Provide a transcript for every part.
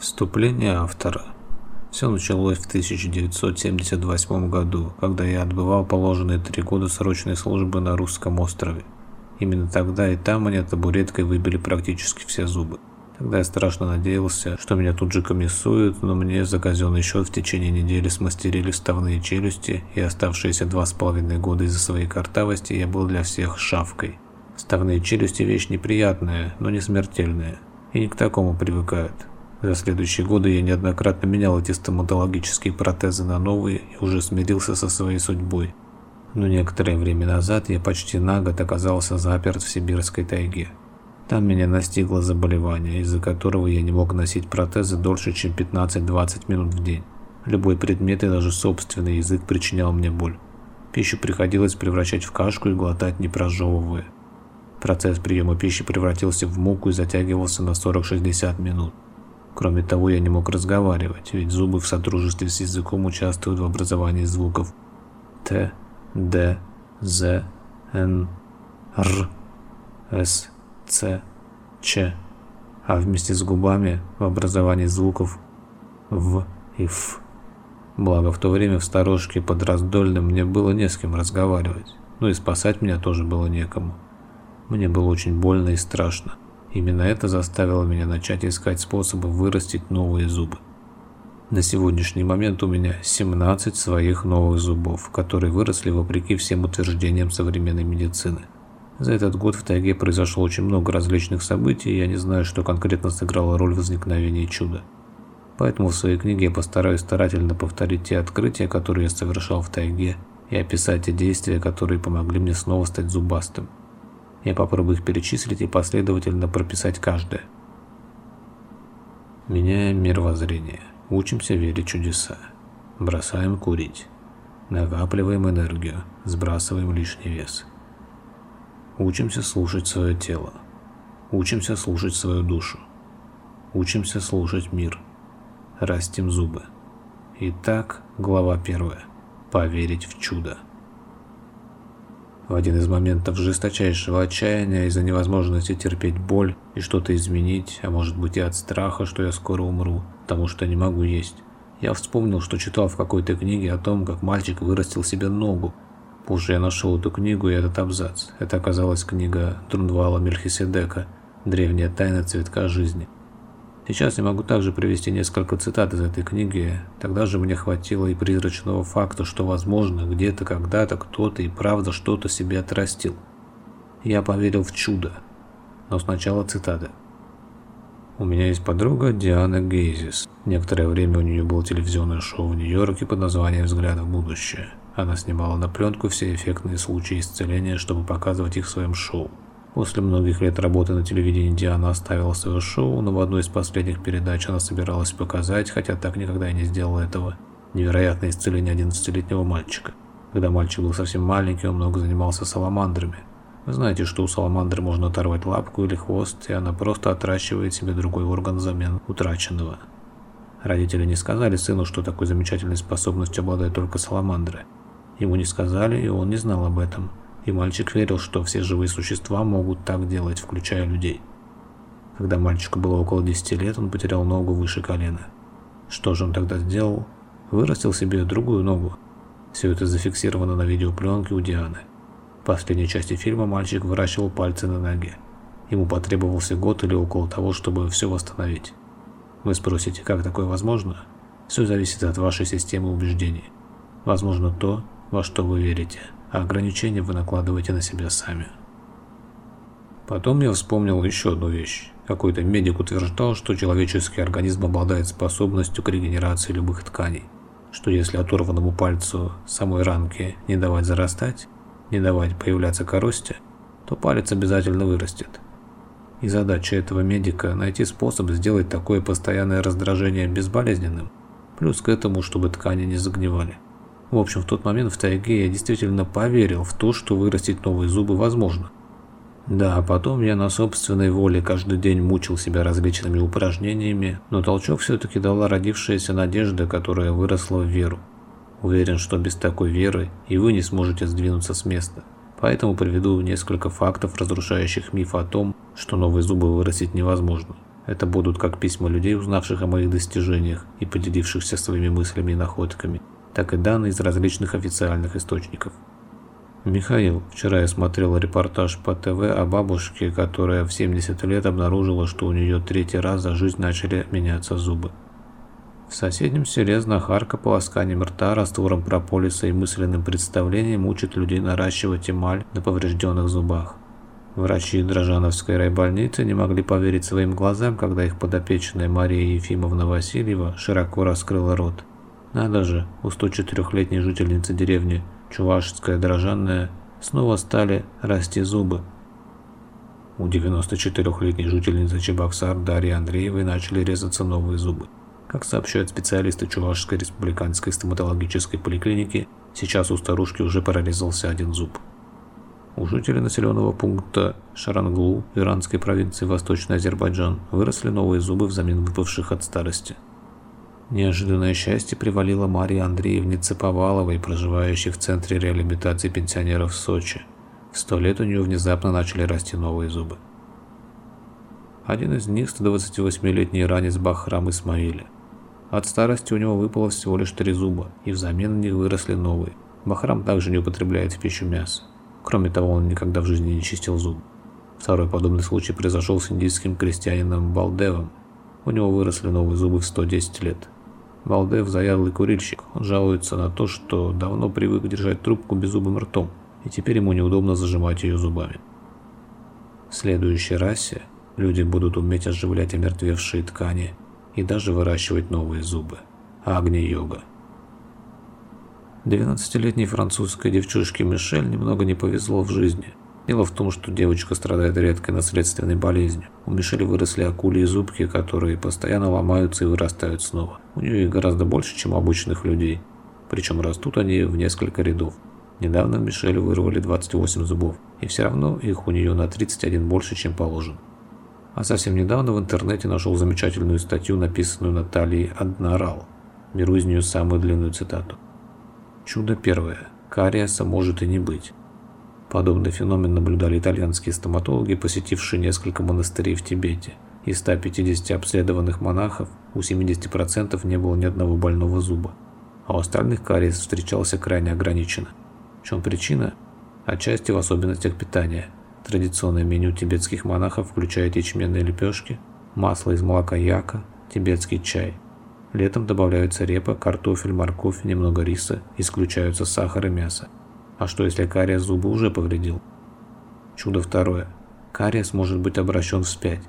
Вступление автора. Все началось в 1978 году, когда я отбывал положенные три года срочной службы на русском острове. Именно тогда и там мне табуреткой выбили практически все зубы. Тогда я страшно надеялся, что меня тут же комиссуют, но мне за казенный счет в течение недели смастерили ставные челюсти, и оставшиеся два с половиной года из-за своей картавости я был для всех шавкой. Ставные челюсти вещь неприятная, но не смертельная, и не к такому привыкают. За следующие годы я неоднократно менял эти стоматологические протезы на новые и уже смирился со своей судьбой. Но некоторое время назад я почти на год оказался заперт в сибирской тайге. Там меня настигло заболевание, из-за которого я не мог носить протезы дольше, чем 15-20 минут в день. Любой предмет и даже собственный язык причинял мне боль. Пищу приходилось превращать в кашку и глотать не прожевывая. Процесс приема пищи превратился в муку и затягивался на 40-60 минут. Кроме того, я не мог разговаривать, ведь зубы в сотрудничестве с языком участвуют в образовании звуков Т, Д, З, Н, Р, С, Ц, Ч, а вместе с губами в образовании звуков В и Ф. Благо, в то время в сторожке под Раздольным мне было не с кем разговаривать, но и спасать меня тоже было некому. Мне было очень больно и страшно. Именно это заставило меня начать искать способы вырастить новые зубы. На сегодняшний момент у меня 17 своих новых зубов, которые выросли вопреки всем утверждениям современной медицины. За этот год в тайге произошло очень много различных событий, и я не знаю, что конкретно сыграло роль в возникновении чуда. Поэтому в своей книге я постараюсь старательно повторить те открытия, которые я совершал в тайге, и описать те действия, которые помогли мне снова стать зубастым. Я попробую их перечислить и последовательно прописать каждое. Меняем мировоззрение. Учимся верить чудеса. Бросаем курить. Накапливаем энергию. Сбрасываем лишний вес. Учимся слушать свое тело. Учимся слушать свою душу. Учимся слушать мир. Растим зубы. Итак, глава первая. Поверить в чудо. В один из моментов жесточайшего отчаяния из-за невозможности терпеть боль и что-то изменить, а может быть и от страха, что я скоро умру, потому что не могу есть, я вспомнил, что читал в какой-то книге о том, как мальчик вырастил себе ногу. Позже я нашел эту книгу и этот абзац. Это оказалась книга Друнвала Мельхиседека «Древняя тайна цветка жизни». Сейчас я могу также привести несколько цитат из этой книги, тогда же мне хватило и призрачного факта, что, возможно, где-то когда-то кто-то и правда что-то себе отрастил. Я поверил в чудо. Но сначала цитата. У меня есть подруга Диана Гейзис. Некоторое время у нее было телевизионное шоу в Нью-Йорке под названием «Взгляд в будущее». Она снимала на пленку все эффектные случаи исцеления, чтобы показывать их в своем шоу. После многих лет работы на телевидении Диана оставила свое шоу, но в одной из последних передач она собиралась показать, хотя так никогда и не сделала этого, невероятное исцеление 11-летнего мальчика. Когда мальчик был совсем маленький, он много занимался саламандрами. Вы знаете, что у саламандры можно оторвать лапку или хвост, и она просто отращивает себе другой орган взамен утраченного. Родители не сказали сыну, что такой замечательной способностью обладают только саламандры. Ему не сказали, и он не знал об этом и мальчик верил, что все живые существа могут так делать, включая людей. Когда мальчику было около 10 лет, он потерял ногу выше колена. Что же он тогда сделал? Вырастил себе другую ногу. Все это зафиксировано на видеопленке у Дианы. В последней части фильма мальчик выращивал пальцы на ноге. Ему потребовался год или около того, чтобы все восстановить. Вы спросите, как такое возможно? Все зависит от вашей системы убеждений. Возможно то, во что вы верите а ограничения вы накладываете на себя сами. Потом я вспомнил еще одну вещь. Какой-то медик утверждал, что человеческий организм обладает способностью к регенерации любых тканей, что если оторванному пальцу самой ранки не давать зарастать, не давать появляться коросте, то палец обязательно вырастет. И задача этого медика – найти способ сделать такое постоянное раздражение безболезненным, плюс к этому, чтобы ткани не загнивали. В общем, в тот момент в тайге я действительно поверил в то, что вырастить новые зубы возможно. Да, потом я на собственной воле каждый день мучил себя различными упражнениями, но толчок все-таки дала родившаяся надежда, которая выросла в веру. Уверен, что без такой веры и вы не сможете сдвинуться с места. Поэтому приведу несколько фактов, разрушающих миф о том, что новые зубы вырастить невозможно. Это будут как письма людей, узнавших о моих достижениях и поделившихся своими мыслями и находками, так и данные из различных официальных источников. Михаил, вчера я смотрел репортаж по ТВ о бабушке, которая в 70 лет обнаружила, что у нее третий раз за жизнь начали меняться зубы. В соседнем селе знахарка полосканием рта, раствором прополиса и мысленным представлением учит людей наращивать эмаль на поврежденных зубах. Врачи Дрожановской райбольницы не могли поверить своим глазам, когда их подопечная Мария Ефимовна Васильева широко раскрыла рот. Надо же, у 104-летней жительницы деревни Чувашская Дрожанная снова стали расти зубы. У 94-летней жительницы Чебоксар Дарьи Андреевой начали резаться новые зубы. Как сообщают специалисты Чувашской республиканской стоматологической поликлиники, сейчас у старушки уже прорезался один зуб. У жителей населенного пункта Шаранглу иранской провинции Восточный Азербайджан выросли новые зубы взамен выпавших от старости. Неожиданное счастье привалило Марии Андреевне Цеповаловой, проживающей в центре реабилитации пенсионеров в Сочи. В сто лет у нее внезапно начали расти новые зубы. Один из них – 128-летний иранец Бахрам Исмаиля. От старости у него выпало всего лишь три зуба, и взамен на них выросли новые. Бахрам также не употребляет в пищу мясо. Кроме того, он никогда в жизни не чистил зуб. Второй подобный случай произошел с индийским крестьянином Балдевом. У него выросли новые зубы в 110 лет. Балдев – заядлый курильщик. Он жалуется на то, что давно привык держать трубку беззубым ртом, и теперь ему неудобно зажимать ее зубами. В следующей расе люди будут уметь оживлять омертвевшие ткани и даже выращивать новые зубы. Агни-йога. 12-летней французской девчушке Мишель немного не повезло в жизни. Дело в том, что девочка страдает редкой наследственной болезнью. У Мишели выросли акулии зубки, которые постоянно ломаются и вырастают снова. У нее их гораздо больше, чем у обычных людей. Причем растут они в несколько рядов. Недавно Мишель вырвали 28 зубов, и все равно их у нее на 31 больше, чем положено. А совсем недавно в интернете нашел замечательную статью, написанную Натальей Аднарал. Беру из нее самую длинную цитату. Чудо первое. Кариеса может и не быть. Подобный феномен наблюдали итальянские стоматологи, посетившие несколько монастырей в Тибете. Из 150 обследованных монахов у 70% не было ни одного больного зуба, а у остальных кариес встречался крайне ограниченно. В чем причина? Отчасти в особенностях питания. Традиционное меню тибетских монахов включает ячменные лепешки, масло из молока яка, тибетский чай – Летом добавляются репа, картофель, морковь, немного риса, исключаются сахар и мясо. А что если кариес зубы уже повредил? Чудо второе. Кариес может быть обращен вспять.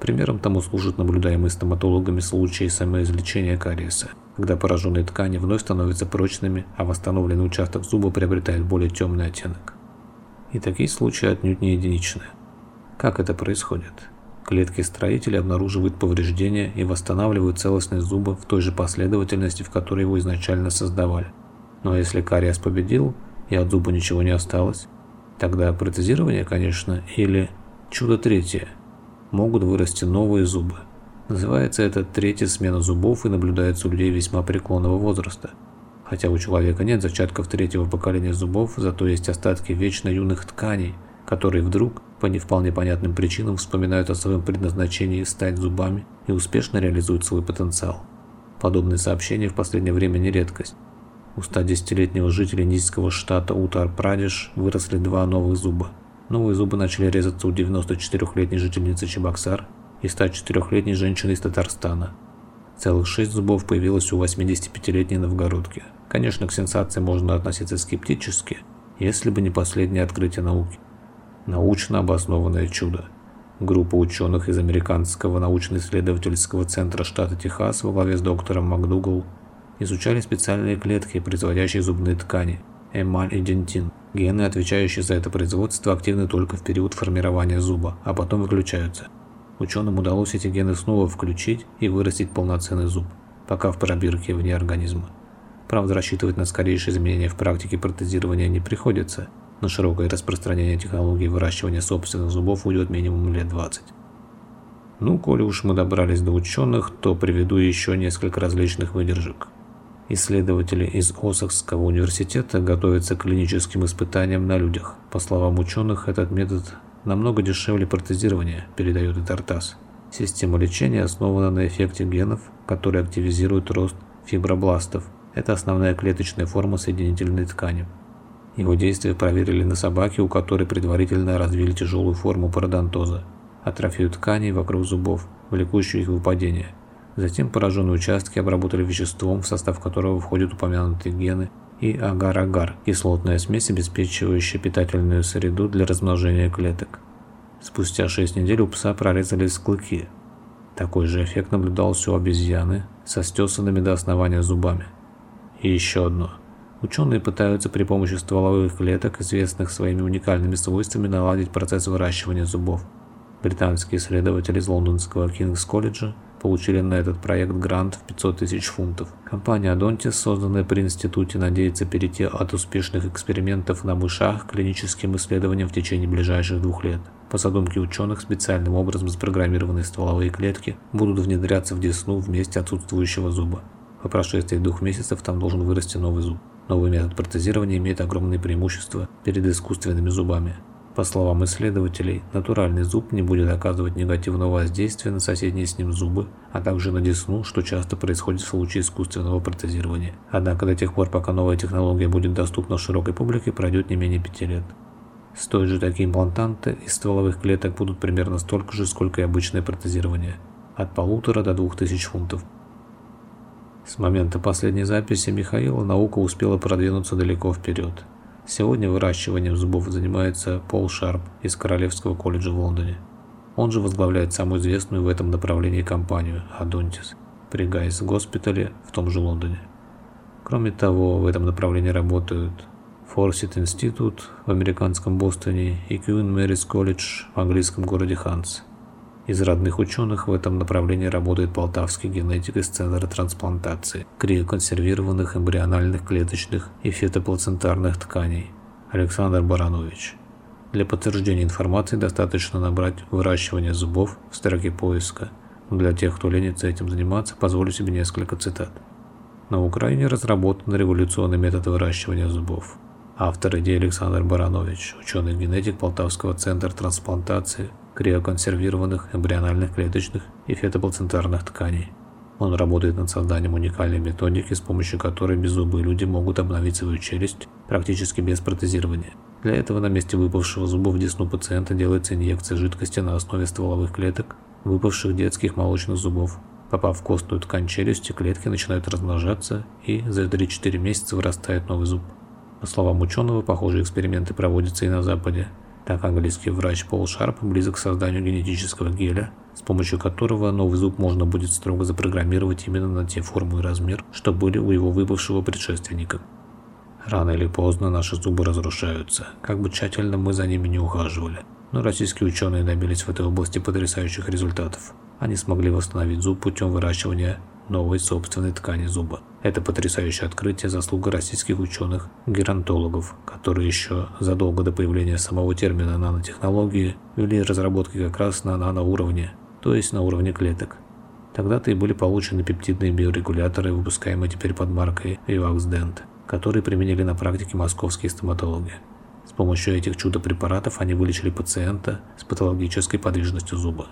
Примером тому служат наблюдаемые стоматологами случаи самоизлечения кариеса, когда пораженные ткани вновь становятся прочными, а восстановленный участок зуба приобретает более темный оттенок. И такие случаи отнюдь не единичны. Как это происходит? Клетки строителя обнаруживают повреждения и восстанавливают целостность зуба в той же последовательности, в которой его изначально создавали. Но если кариес победил и от зуба ничего не осталось, тогда протезирование, конечно, или чудо третье, могут вырасти новые зубы. Называется это третья смена зубов и наблюдается у людей весьма преклонного возраста. Хотя у человека нет зачатков третьего поколения зубов, зато есть остатки вечно юных тканей, которые вдруг по не вполне понятным причинам вспоминают о своем предназначении стать зубами и успешно реализуют свой потенциал. Подобные сообщения в последнее время не редкость. У 110-летнего жителя индийского штата Утар-Прадеш выросли два новых зуба. Новые зубы начали резаться у 94-летней жительницы Чебоксар и 104-летней женщины из Татарстана. Целых шесть зубов появилось у 85-летней новгородки. Конечно, к сенсации можно относиться скептически, если бы не последнее открытие науки научно обоснованное чудо. Группа ученых из Американского научно-исследовательского центра штата Техас во главе с доктором МакДугал изучали специальные клетки, производящие зубные ткани, эмаль и дентин. Гены, отвечающие за это производство, активны только в период формирования зуба, а потом выключаются. Ученым удалось эти гены снова включить и вырастить полноценный зуб, пока в пробирке вне организма. Правда, рассчитывать на скорейшие изменения в практике протезирования не приходится – на широкое распространение технологии выращивания собственных зубов уйдет минимум лет 20. Ну, коли уж мы добрались до ученых, то приведу еще несколько различных выдержек. Исследователи из Осакского университета готовятся к клиническим испытаниям на людях. По словам ученых, этот метод намного дешевле протезирования, передает и Тартас. Система лечения основана на эффекте генов, которые активизируют рост фибробластов. Это основная клеточная форма соединительной ткани. Его действие проверили на собаке, у которой предварительно развили тяжелую форму пародонтоза, атрофию тканей вокруг зубов, влекущую их выпадение. Затем пораженные участки обработали веществом, в состав которого входят упомянутые гены, и агар-агар – кислотная смесь, обеспечивающая питательную среду для размножения клеток. Спустя 6 недель у пса прорезались клыки. Такой же эффект наблюдался у обезьяны со стесанными до основания зубами. И еще одно. Ученые пытаются при помощи стволовых клеток, известных своими уникальными свойствами, наладить процесс выращивания зубов. Британские исследователи из лондонского Кингс-колледжа получили на этот проект грант в 500 тысяч фунтов. Компания Adontis, созданная при институте, надеется перейти от успешных экспериментов на мышах к клиническим исследованиям в течение ближайших двух лет. По задумке ученых, специальным образом запрограммированные стволовые клетки будут внедряться в десну в месте отсутствующего зуба. По прошествии двух месяцев там должен вырасти новый зуб. Новый метод протезирования имеет огромные преимущества перед искусственными зубами. По словам исследователей, натуральный зуб не будет оказывать негативного воздействия на соседние с ним зубы, а также на десну, что часто происходит в случае искусственного протезирования. Однако до тех пор, пока новая технология будет доступна широкой публике, пройдет не менее пяти лет. Стоят же такие имплантанты из стволовых клеток будут примерно столько же, сколько и обычное протезирование – от полутора до двух тысяч фунтов. С момента последней записи Михаила наука успела продвинуться далеко вперед. Сегодня выращиванием зубов занимается Пол Шарп из Королевского колледжа в Лондоне. Он же возглавляет самую известную в этом направлении компанию Адонтис при Гайс госпитале в том же Лондоне. Кроме того, в этом направлении работают Форсит Институт в американском Бостоне и Queen Mary's College в английском городе Ханс. Из родных ученых в этом направлении работает полтавский генетик из Центра трансплантации, криоконсервированных эмбриональных клеточных и фетоплацентарных тканей Александр Баранович. Для подтверждения информации достаточно набрать выращивание зубов в строке поиска. Но для тех, кто ленится этим заниматься, позволю себе несколько цитат. На Украине разработан революционный метод выращивания зубов. Автор идеи Александр Баранович, ученый-генетик Полтавского центра трансплантации криоконсервированных эмбриональных клеточных и фетоплацентарных тканей. Он работает над созданием уникальной методики, с помощью которой беззубые люди могут обновить свою челюсть практически без протезирования. Для этого на месте выпавшего зуба в десну пациента делается инъекция жидкости на основе стволовых клеток, выпавших детских молочных зубов. Попав в костную ткань челюсти, клетки начинают размножаться и за 3-4 месяца вырастает новый зуб. По словам ученого, похожие эксперименты проводятся и на Западе. Так английский врач Пол Шарп близок к созданию генетического геля, с помощью которого новый зуб можно будет строго запрограммировать именно на те формы и размер, что были у его выпавшего предшественника. Рано или поздно наши зубы разрушаются, как бы тщательно мы за ними не ухаживали. Но российские ученые добились в этой области потрясающих результатов. Они смогли восстановить зуб путем выращивания новой собственной ткани зуба. Это потрясающее открытие – заслуга российских ученых-геронтологов, которые еще задолго до появления самого термина нанотехнологии вели разработки как раз на наноуровне, то есть на уровне клеток. Тогда-то и были получены пептидные биорегуляторы, выпускаемые теперь под маркой Vivax которые применили на практике московские стоматологи. С помощью этих чудо-препаратов они вылечили пациента с патологической подвижностью зуба.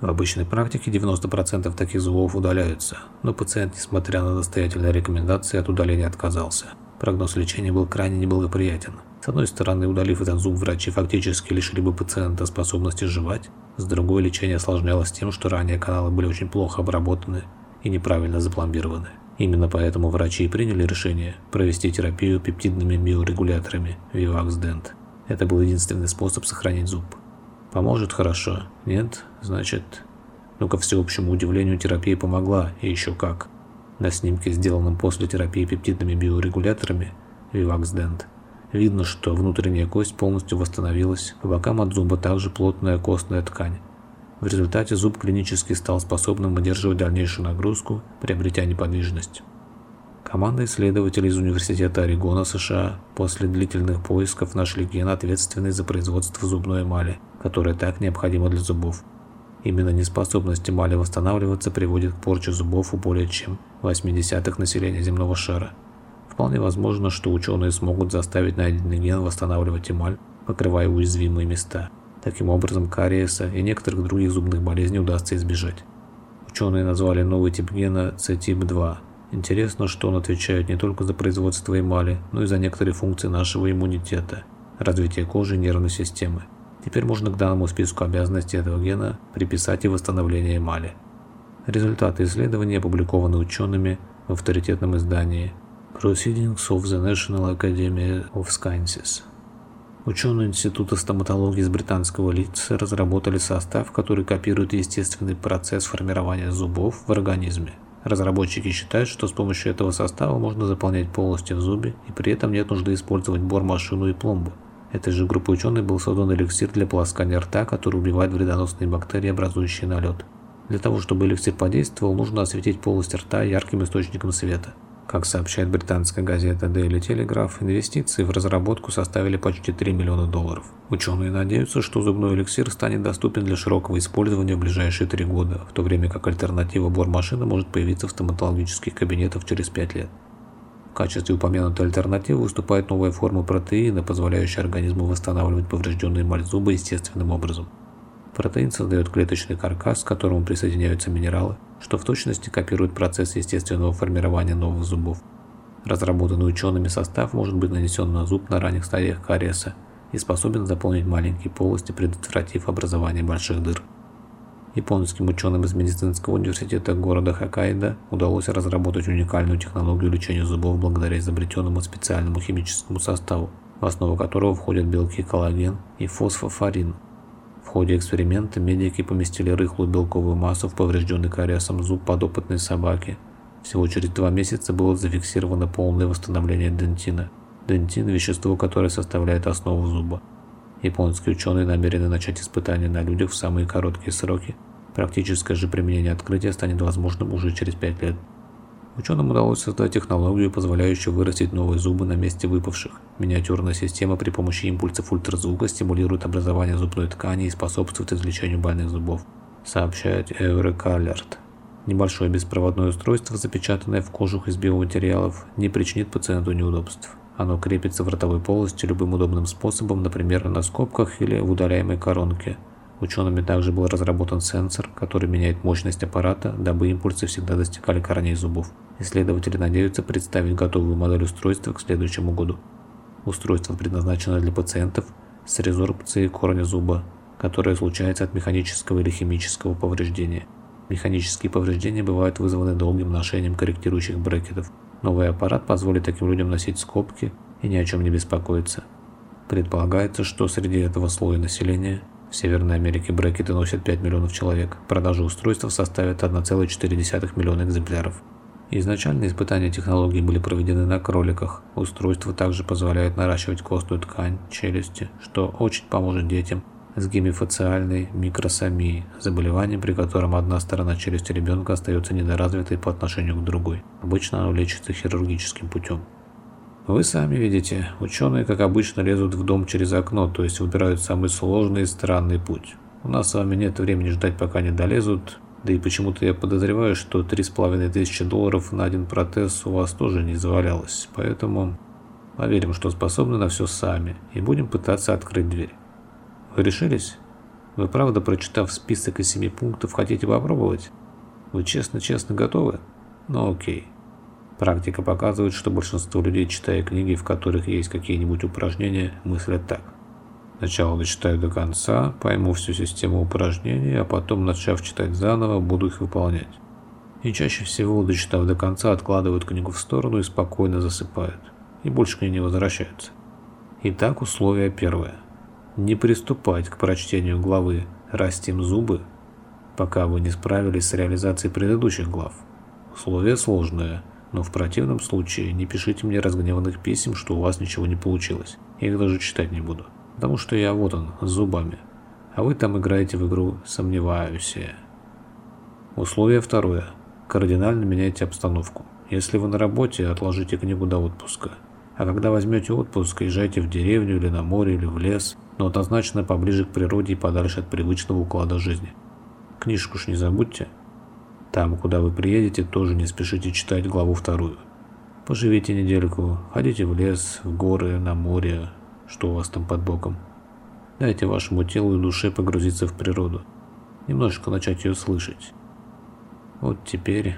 В обычной практике 90% таких зубов удаляются, но пациент, несмотря на настоятельные рекомендации, от удаления отказался. Прогноз лечения был крайне неблагоприятен. С одной стороны, удалив этот зуб, врачи фактически лишили бы пациента способности жевать, с другой, лечение осложнялось тем, что ранее каналы были очень плохо обработаны и неправильно запломбированы. Именно поэтому врачи и приняли решение провести терапию пептидными биорегуляторами Vivax Dent. Это был единственный способ сохранить зуб. Поможет хорошо. Нет, значит... Но ко всеобщему удивлению терапия помогла, и еще как. На снимке, сделанном после терапии пептидными биорегуляторами Vivax видно, что внутренняя кость полностью восстановилась, по бокам от зуба также плотная костная ткань. В результате зуб клинически стал способным выдерживать дальнейшую нагрузку, приобретя неподвижность. Команда исследователей из Университета Орегона США после длительных поисков нашли ген, ответственный за производство зубной эмали, которая так необходима для зубов. Именно неспособность эмали восстанавливаться приводит к порче зубов у более чем 80-х населения земного шара. Вполне возможно, что ученые смогут заставить найденный ген восстанавливать эмаль, покрывая уязвимые места. Таким образом, кариеса и некоторых других зубных болезней удастся избежать. Ученые назвали новый тип гена C-тип-2. Интересно, что он отвечает не только за производство эмали, но и за некоторые функции нашего иммунитета, развитие кожи и нервной системы. Теперь можно к данному списку обязанностей этого гена приписать и восстановление эмали. Результаты исследования опубликованы учеными в авторитетном издании Proceedings of the National Academy of Sciences. Ученые Института стоматологии из британского Лидса разработали состав, который копирует естественный процесс формирования зубов в организме. Разработчики считают, что с помощью этого состава можно заполнять полости в зубе, и при этом нет нужды использовать бормашину и пломбу. Этой же группой ученых был создан эликсир для полоскания рта, который убивает вредоносные бактерии, образующие налет. Для того, чтобы эликсир подействовал, нужно осветить полость рта ярким источником света. Как сообщает британская газета Daily Telegraph, инвестиции в разработку составили почти 3 миллиона долларов. Ученые надеются, что зубной эликсир станет доступен для широкого использования в ближайшие три года, в то время как альтернатива бормашины может появиться в стоматологических кабинетах через 5 лет. В качестве упомянутой альтернативы выступает новая форма протеина, позволяющая организму восстанавливать поврежденные эмаль зуба естественным образом. Протеин создает клеточный каркас, к которому присоединяются минералы, что в точности копирует процесс естественного формирования новых зубов. Разработанный учеными состав может быть нанесен на зуб на ранних стадиях кариеса и способен заполнить маленькие полости, предотвратив образование больших дыр. Японским ученым из медицинского университета города Хоккайдо удалось разработать уникальную технологию лечения зубов благодаря изобретенному специальному химическому составу, в основу которого входят белки коллаген и фосфофорин – в ходе эксперимента медики поместили рыхлую белковую массу в поврежденный кариесом зуб подопытной собаки. Всего через два месяца было зафиксировано полное восстановление дентина. Дентин – вещество, которое составляет основу зуба. Японские ученые намерены начать испытания на людях в самые короткие сроки. Практическое же применение открытия станет возможным уже через 5 лет. Ученым удалось создать технологию, позволяющую вырастить новые зубы на месте выпавших. Миниатюрная система при помощи импульсов ультразвука стимулирует образование зубной ткани и способствует извлечению больных зубов, сообщает Eureka Alert. Небольшое беспроводное устройство, запечатанное в кожух из биоматериалов, не причинит пациенту неудобств. Оно крепится в ротовой полости любым удобным способом, например, на скобках или в удаляемой коронке. Учеными также был разработан сенсор, который меняет мощность аппарата, дабы импульсы всегда достигали корней зубов. Исследователи надеются представить готовую модель устройства к следующему году. Устройство предназначено для пациентов с резорбцией корня зуба, которая случается от механического или химического повреждения. Механические повреждения бывают вызваны долгим ношением корректирующих брекетов. Новый аппарат позволит таким людям носить скобки и ни о чем не беспокоиться. Предполагается, что среди этого слоя населения в Северной Америке брекеты носят 5 миллионов человек. Продажи устройств составят 1,4 миллиона экземпляров. Изначально испытания технологии были проведены на кроликах. Устройство также позволяет наращивать костную ткань челюсти, что очень поможет детям с гемифациальной микросомией, заболеванием, при котором одна сторона челюсти ребенка остается недоразвитой по отношению к другой. Обычно оно лечится хирургическим путем. Вы сами видите, ученые, как обычно, лезут в дом через окно, то есть выбирают самый сложный и странный путь. У нас с вами нет времени ждать, пока не долезут, да и почему-то я подозреваю, что три с половиной тысячи долларов на один протез у вас тоже не завалялось. Поэтому поверим, что способны на все сами и будем пытаться открыть дверь. Вы решились? Вы правда, прочитав список из семи пунктов, хотите попробовать? Вы честно-честно готовы? Ну окей. Практика показывает, что большинство людей, читая книги, в которых есть какие-нибудь упражнения, мыслят так – Сначала дочитаю до конца, пойму всю систему упражнений, а потом, начав читать заново, буду их выполнять. И чаще всего, дочитав до конца, откладывают книгу в сторону и спокойно засыпают. И больше к ней не возвращаются. Итак, условие первое. Не приступать к прочтению главы «Растим зубы», пока вы не справились с реализацией предыдущих глав. Условие сложное, но в противном случае не пишите мне разгневанных писем, что у вас ничего не получилось. Я их даже читать не буду. Потому что я вот он, с зубами. А вы там играете в игру «Сомневаюсь». Условие второе. Кардинально меняйте обстановку. Если вы на работе, отложите книгу до отпуска. А когда возьмете отпуск, езжайте в деревню или на море или в лес, но однозначно поближе к природе и подальше от привычного уклада жизни. Книжку ж не забудьте. Там, куда вы приедете, тоже не спешите читать главу вторую. Поживите недельку, ходите в лес, в горы, на море, что у вас там под боком. Дайте вашему телу и душе погрузиться в природу, немножечко начать ее слышать. Вот теперь